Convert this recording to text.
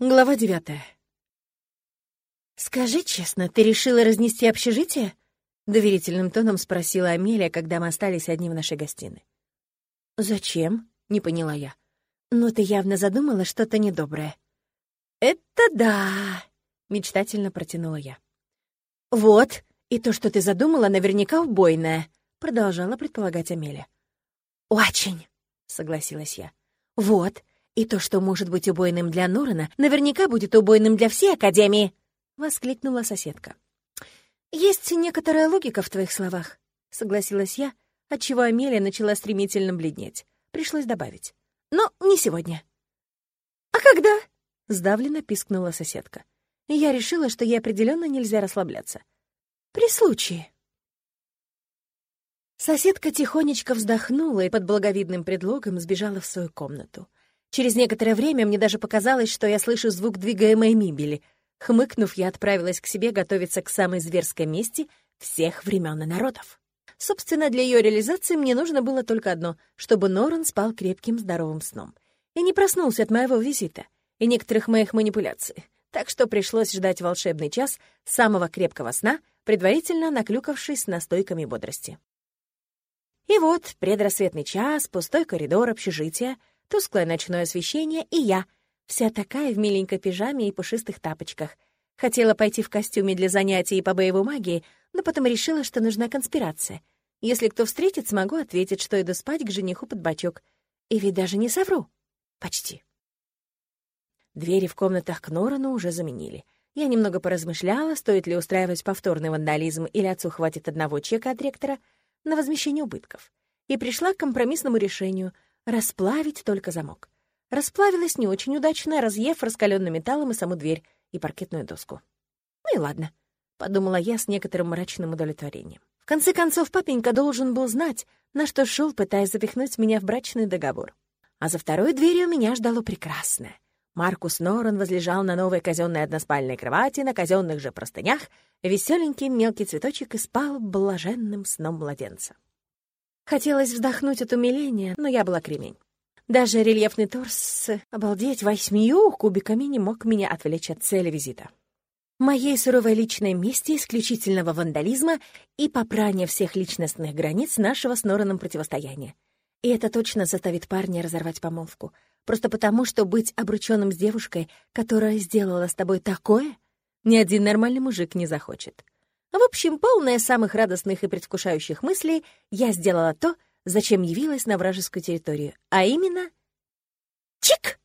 Глава девятая. «Скажи честно, ты решила разнести общежитие?» — доверительным тоном спросила Амелия, когда мы остались одни в нашей гостиной. «Зачем?» — не поняла я. «Ну, ты явно задумала что-то недоброе». «Это да!» — мечтательно протянула я. «Вот, и то, что ты задумала, наверняка убойное», — продолжала предполагать Амелия. «Очень!» — согласилась я. «Вот, и то, что может быть убойным для Норана, наверняка будет убойным для всей Академии!» — воскликнула соседка. «Есть некоторая логика в твоих словах», — согласилась я, отчего Амелия начала стремительно бледнеть. Пришлось добавить. «Но не сегодня». «А когда?» — сдавленно пискнула соседка. Я решила, что ей определенно нельзя расслабляться. «При случае». Соседка тихонечко вздохнула и под благовидным предлогом сбежала в свою комнату. Через некоторое время мне даже показалось, что я слышу звук двигаемой мебели. Хмыкнув, я отправилась к себе готовиться к самой зверской мести всех времен и народов. Собственно, для ее реализации мне нужно было только одно — чтобы Норан спал крепким здоровым сном. И не проснулся от моего визита и некоторых моих манипуляций. Так что пришлось ждать волшебный час самого крепкого сна, предварительно наклюкавшись настойками бодрости. И вот предрассветный час, пустой коридор общежития — тусклое ночное освещение и я, вся такая в миленькой пижаме и пушистых тапочках. Хотела пойти в костюме для занятий по боевой магии, но потом решила, что нужна конспирация. Если кто встретит, смогу ответить, что иду спать к жениху под бочок. И ведь даже не совру. Почти. Двери в комнатах к Норану уже заменили. Я немного поразмышляла, стоит ли устраивать повторный вандализм или отцу хватит одного чека от ректора на возмещение убытков. И пришла к компромиссному решению — Расплавить только замок. Расплавилась не очень удачно, разъев раскаленным металлом и саму дверь, и паркетную доску. Ну и ладно, — подумала я с некоторым мрачным удовлетворением. В конце концов, папенька должен был знать, на что шел, пытаясь запихнуть меня в брачный договор. А за второй дверью меня ждало прекрасное. Маркус Норан возлежал на новой казенной односпальной кровати, на казенных же простынях, веселенький мелкий цветочек и спал блаженным сном младенца. Хотелось вздохнуть от умиления, но я была кремень. Даже рельефный торс, обалдеть, восьмию кубиками не мог меня отвлечь от цели визита. Моей суровой личной мести, исключительного вандализма и попрания всех личностных границ нашего с Нораном противостояния. И это точно заставит парня разорвать помолвку. Просто потому, что быть обрученным с девушкой, которая сделала с тобой такое, ни один нормальный мужик не захочет. В общем, полная самых радостных и предвкушающих мыслей, я сделала то, зачем явилась на вражескую территорию, а именно... Чик!